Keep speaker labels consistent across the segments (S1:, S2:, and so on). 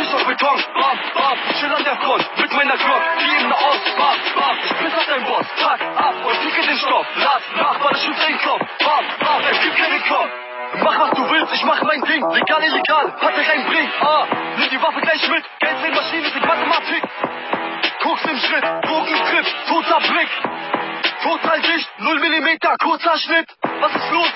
S1: nicht auf Beton. Bam, bam, chill an der Front mit meiner Glock, wie im Nahost. Bam, bam, ich piss auf dein Boss, pack ab und ficke den Stoff. Lad, Nachbar, das schützt den Kopf. Bam, bam, es gibt keinen Kopf. Mach was du willst, ich mach mein Ding. Legal, illegal, hat er kein Bring. Ah, nimm die Waffe gleich mit. Geldmaschine ist Mathematik. Koks im Schritt, Drogentrip, toter Blick. Total dicht, 0 Millimeter, kurzer Schnitt. Was ist los?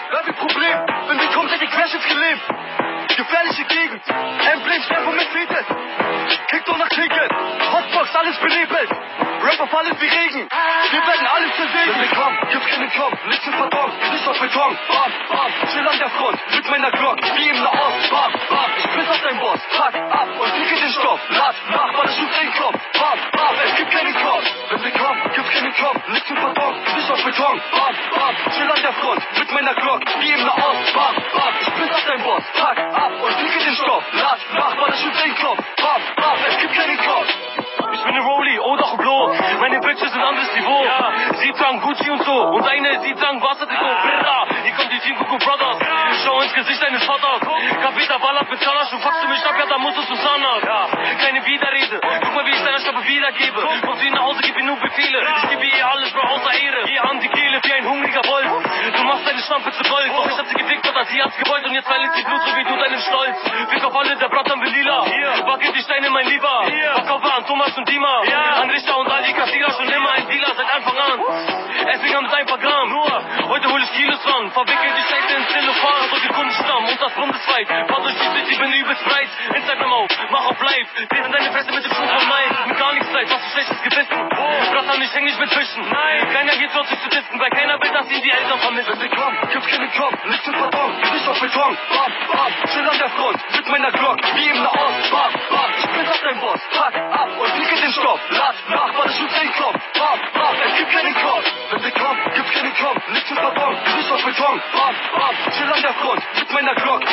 S1: Wie Regen, wir werden alles zersägen. Wenn wir kommen, gibt's keinen Kopf, nichts im Pardon, nicht auf Beton. Bam, bam, chill an der Front, mit meiner Glock, wie im Nahost. Bam, bam, ich piss auf dein Boss, pack ab und ficke den Stoff. Lad, Nachbar, das schützt den Kopf. Bam, bam, es gibt keinen Kopf. Wenn wir kommen, gibt's keinen Kopf, nichts im Pardon, nicht auf Beton. Bam, bam, chill an der Front, mit meiner Glock, wie im Nahost. Bam, bam, ich piss auf dein Boss, pack ab und ficke den Stoff. Lad, Nachbar, das schützt den Kopf.
S2: Meine Bitches sind anderes Niveau. Ja. Sie tragen Gucci und so. Und eine, sie tragen Wassertrikot. Brrra. Hier kommt die Team Kuku Brothers. Schau ins Gesicht deines Vaters. Kapita ballert mit Zalasch und fuckst du mich ab, ja, dann musst du zu Zahnarzt. Ja. Keine Widerrede. Guck mal, wie ich deiner Stoppe wiedergebe. Komm zu ihr nach Hause, gib ihr nur Befehle. Ich gebe ihr alles, Bro, außer Deine Schlampe zu Gold. Doch ich hab sie gefickt, oder sie hat's gewollt. Und jetzt verliert sie Blut, so wie du deinen Stolz. Fick auf alle, der Bratan will lila. Wackel die Steine, mein Lieber. Verkaufe an Thomas und Dima. An Richter und Ali Kassierer schon immer ein Dealer seit Anfang an. Essig haben ein paar Gramm. Nur, heute hol ich Kilos ran. Verwickel die Scheiße ins Zellophan. So die Kundenstamm und das bundesweit. Fahr durch die City, bin übelst breit. Instagram auf, mach auf live. Während deine Fresse mit dem Schuh von Night. Ich nicht mit Fischen. Nein, keiner geht dort sich zu disten, weil keiner will, dass ihn die Eltern vermissen.
S1: Kommen, gibt's keinen Kopf, nichts im Pardon, nicht auf Beton. Bam, bam, chill an der Front, mit meiner Glock, wie im Nahost. Bam, bam, ich piss auf dein Boss, pack ab und ficke den Stoff. Lad, Nachbar, das schützt den Kopf. Bam, bam, es gibt keinen Kopf. Wenn wir kommen, gibt's keinen Kopf, nichts im Pardon, nicht auf Beton. Bam, bam, chill an der Front, mit meiner Glock,